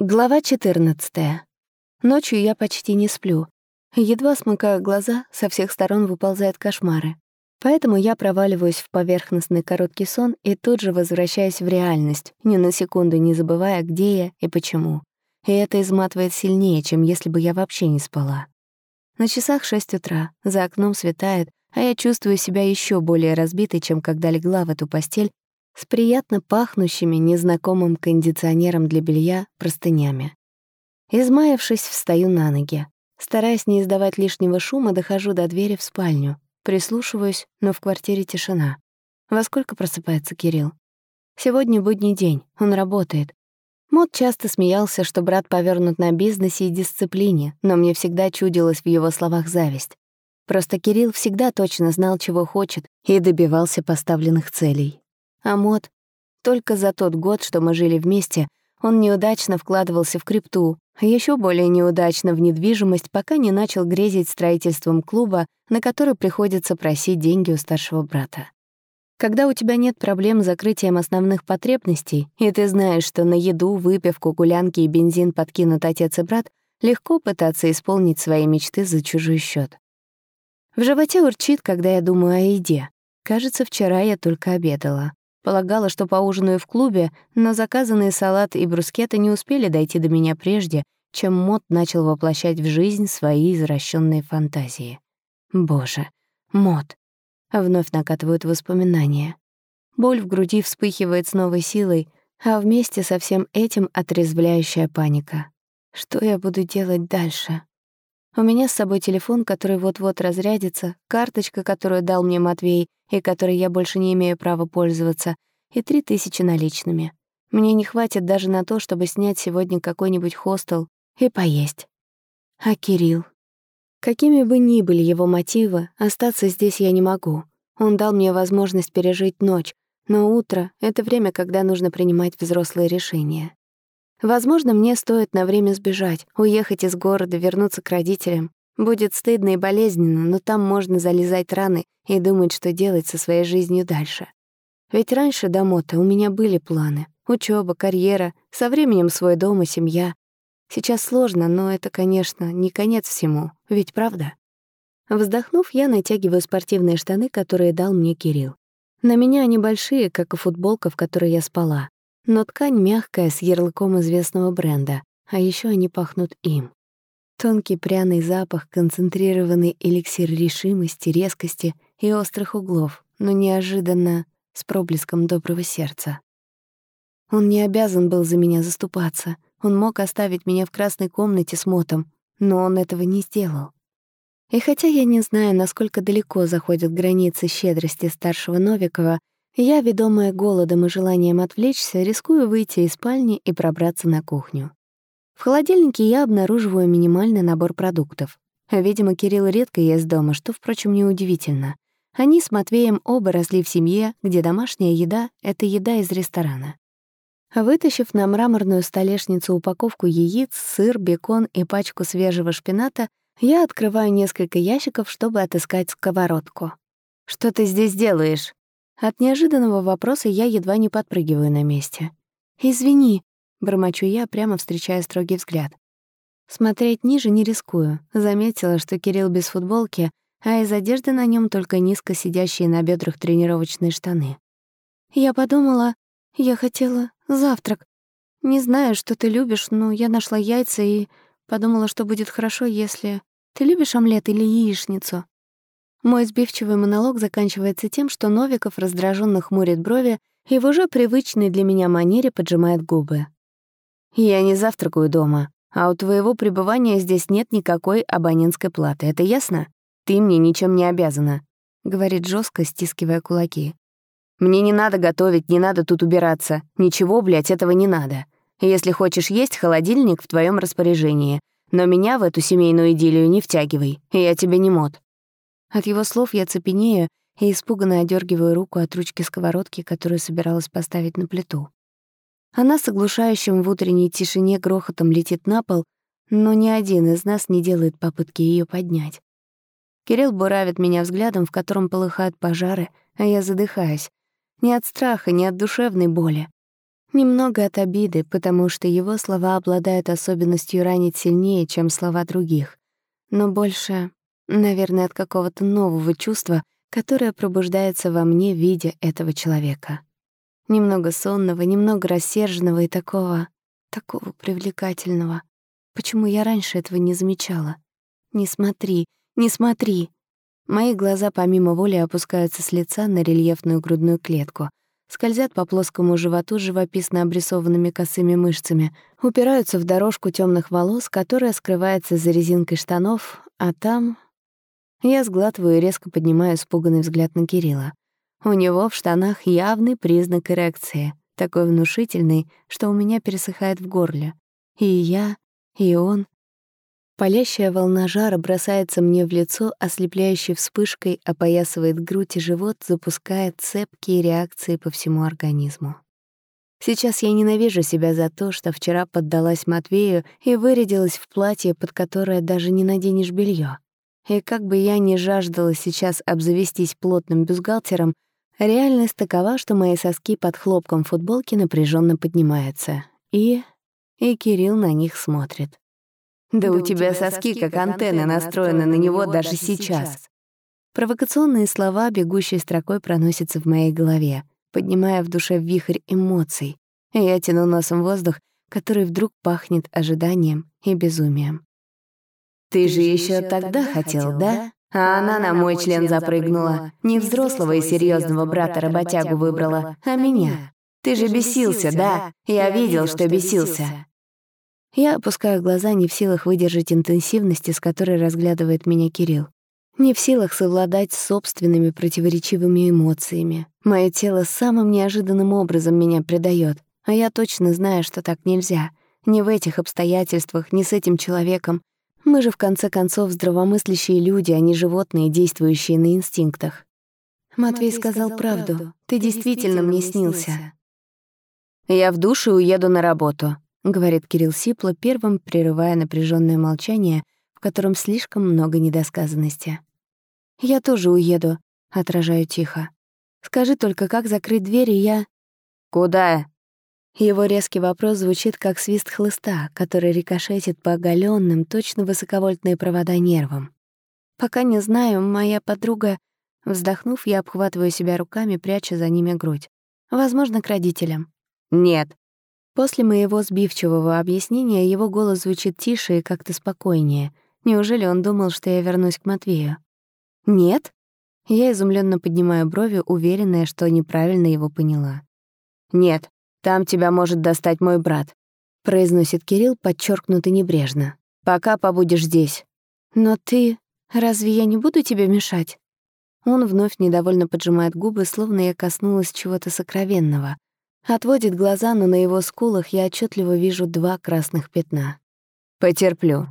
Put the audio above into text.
Глава 14. Ночью я почти не сплю. Едва смыкаю глаза, со всех сторон выползают кошмары. Поэтому я проваливаюсь в поверхностный короткий сон и тут же возвращаюсь в реальность, ни на секунду не забывая, где я и почему. И это изматывает сильнее, чем если бы я вообще не спала. На часах 6 утра, за окном светает, а я чувствую себя еще более разбитой, чем когда легла в эту постель с приятно пахнущими незнакомым кондиционером для белья простынями. Измаявшись, встаю на ноги. Стараясь не издавать лишнего шума, дохожу до двери в спальню. Прислушиваюсь, но в квартире тишина. Во сколько просыпается Кирилл? Сегодня будний день, он работает. Мод часто смеялся, что брат повернут на бизнесе и дисциплине, но мне всегда чудилась в его словах зависть. Просто Кирилл всегда точно знал, чего хочет, и добивался поставленных целей. А Мод только за тот год, что мы жили вместе, он неудачно вкладывался в крипту, а еще более неудачно в недвижимость, пока не начал грезить строительством клуба, на который приходится просить деньги у старшего брата. Когда у тебя нет проблем с закрытием основных потребностей, и ты знаешь, что на еду, выпивку, гулянки и бензин подкинут отец и брат, легко пытаться исполнить свои мечты за чужой счет. В животе урчит, когда я думаю о еде. Кажется, вчера я только обедала. Полагала, что поужинаю в клубе, но заказанные салат и брускеты не успели дойти до меня прежде, чем Мот начал воплощать в жизнь свои извращенные фантазии. Боже, Мот. Вновь накатывают воспоминания. Боль в груди вспыхивает с новой силой, а вместе со всем этим отрезвляющая паника. Что я буду делать дальше? У меня с собой телефон, который вот-вот разрядится, карточка, которую дал мне Матвей и которой я больше не имею права пользоваться, и три тысячи наличными. Мне не хватит даже на то, чтобы снять сегодня какой-нибудь хостел и поесть. А Кирилл? Какими бы ни были его мотивы, остаться здесь я не могу. Он дал мне возможность пережить ночь, но утро — это время, когда нужно принимать взрослые решения. Возможно, мне стоит на время сбежать, уехать из города, вернуться к родителям. Будет стыдно и болезненно, но там можно залезать раны и думать, что делать со своей жизнью дальше. Ведь раньше до мота у меня были планы. Учеба, карьера, со временем свой дом и семья. Сейчас сложно, но это, конечно, не конец всему, ведь правда? Вздохнув, я натягиваю спортивные штаны, которые дал мне Кирилл. На меня они большие, как и футболка, в которой я спала но ткань мягкая, с ярлыком известного бренда, а еще они пахнут им. Тонкий пряный запах, концентрированный эликсир решимости, резкости и острых углов, но неожиданно с проблеском доброго сердца. Он не обязан был за меня заступаться. Он мог оставить меня в красной комнате с мотом, но он этого не сделал. И хотя я не знаю, насколько далеко заходят границы щедрости старшего Новикова, я, ведомая голодом и желанием отвлечься, рискую выйти из спальни и пробраться на кухню. В холодильнике я обнаруживаю минимальный набор продуктов. Видимо, Кирилл редко ест дома, что, впрочем, неудивительно. Они с Матвеем оба росли в семье, где домашняя еда — это еда из ресторана. Вытащив на мраморную столешницу упаковку яиц, сыр, бекон и пачку свежего шпината, я открываю несколько ящиков, чтобы отыскать сковородку. «Что ты здесь делаешь?» От неожиданного вопроса я едва не подпрыгиваю на месте. «Извини», — бормочу я, прямо встречая строгий взгляд. Смотреть ниже не рискую. Заметила, что Кирилл без футболки, а из одежды на нем только низко сидящие на бедрах тренировочные штаны. Я подумала, я хотела завтрак. Не знаю, что ты любишь, но я нашла яйца и подумала, что будет хорошо, если... Ты любишь омлет или яичницу? Мой сбивчивый монолог заканчивается тем, что Новиков раздраженно хмурит брови и в уже привычной для меня манере поджимает губы. «Я не завтракаю дома, а у твоего пребывания здесь нет никакой абонентской платы, это ясно? Ты мне ничем не обязана», — говорит жестко, стискивая кулаки. «Мне не надо готовить, не надо тут убираться. Ничего, блядь, этого не надо. Если хочешь есть, холодильник в твоем распоряжении. Но меня в эту семейную идиллию не втягивай, я тебе не мод». От его слов я цепенею и испуганно одергиваю руку от ручки сковородки, которую собиралась поставить на плиту. Она с оглушающим в утренней тишине грохотом летит на пол, но ни один из нас не делает попытки ее поднять. Кирилл буравит меня взглядом, в котором полыхают пожары, а я задыхаюсь. Не от страха, не от душевной боли. Немного от обиды, потому что его слова обладают особенностью ранить сильнее, чем слова других. Но больше, наверное, от какого-то нового чувства, которое пробуждается во мне, видя этого человека. Немного сонного, немного рассерженного и такого, такого привлекательного. Почему я раньше этого не замечала? Не смотри, не смотри. Мои глаза помимо воли опускаются с лица на рельефную грудную клетку — скользят по плоскому животу живописно обрисованными косыми мышцами, упираются в дорожку темных волос, которая скрывается за резинкой штанов, а там... Я сглатываю и резко поднимаю испуганный взгляд на Кирилла. У него в штанах явный признак эрекции, такой внушительный, что у меня пересыхает в горле. И я, и он Палящая волна жара бросается мне в лицо, ослепляющей вспышкой опоясывает грудь и живот, запуская цепкие реакции по всему организму. Сейчас я ненавижу себя за то, что вчера поддалась Матвею и вырядилась в платье, под которое даже не наденешь белье. И как бы я ни жаждала сейчас обзавестись плотным бюстгальтером, реальность такова, что мои соски под хлопком футболки напряженно поднимаются. И... и Кирилл на них смотрит. Да у тебя соски, как антенны, настроены на него даже сейчас. Провокационные слова бегущей строкой проносятся в моей голове, поднимая в душе вихрь эмоций. Я тяну носом воздух, который вдруг пахнет ожиданием и безумием. «Ты же еще тогда хотел, да? А она на мой член запрыгнула. Не взрослого и серьезного брата-работягу выбрала, а меня. Ты же бесился, да? Я видел, что бесился. Я опускаю глаза, не в силах выдержать интенсивности, с которой разглядывает меня Кирилл. Не в силах совладать с собственными противоречивыми эмоциями. Мое тело самым неожиданным образом меня предает, а я точно знаю, что так нельзя. Ни в этих обстоятельствах, ни с этим человеком. Мы же, в конце концов, здравомыслящие люди, а не животные, действующие на инстинктах. Матвей, Матвей сказал, сказал правду. Ты, Ты действительно мне снился. Я в душе уеду на работу. — говорит Кирилл Сипло, первым прерывая напряженное молчание, в котором слишком много недосказанности. «Я тоже уеду», — отражаю тихо. «Скажи только, как закрыть дверь, и я...» «Куда?» Его резкий вопрос звучит как свист хлыста, который рикошетит по оголенным, точно высоковольтные провода нервам. «Пока не знаю, моя подруга...» Вздохнув, я обхватываю себя руками, пряча за ними грудь. «Возможно, к родителям». «Нет», После моего сбивчивого объяснения его голос звучит тише и как-то спокойнее. Неужели он думал, что я вернусь к Матвею? «Нет?» Я изумленно поднимаю брови, уверенная, что неправильно его поняла. «Нет, там тебя может достать мой брат», — произносит Кирилл подчеркнуто небрежно. «Пока побудешь здесь». «Но ты... Разве я не буду тебе мешать?» Он вновь недовольно поджимает губы, словно я коснулась чего-то сокровенного, Отводит глаза, но на его скулах я отчетливо вижу два красных пятна. «Потерплю.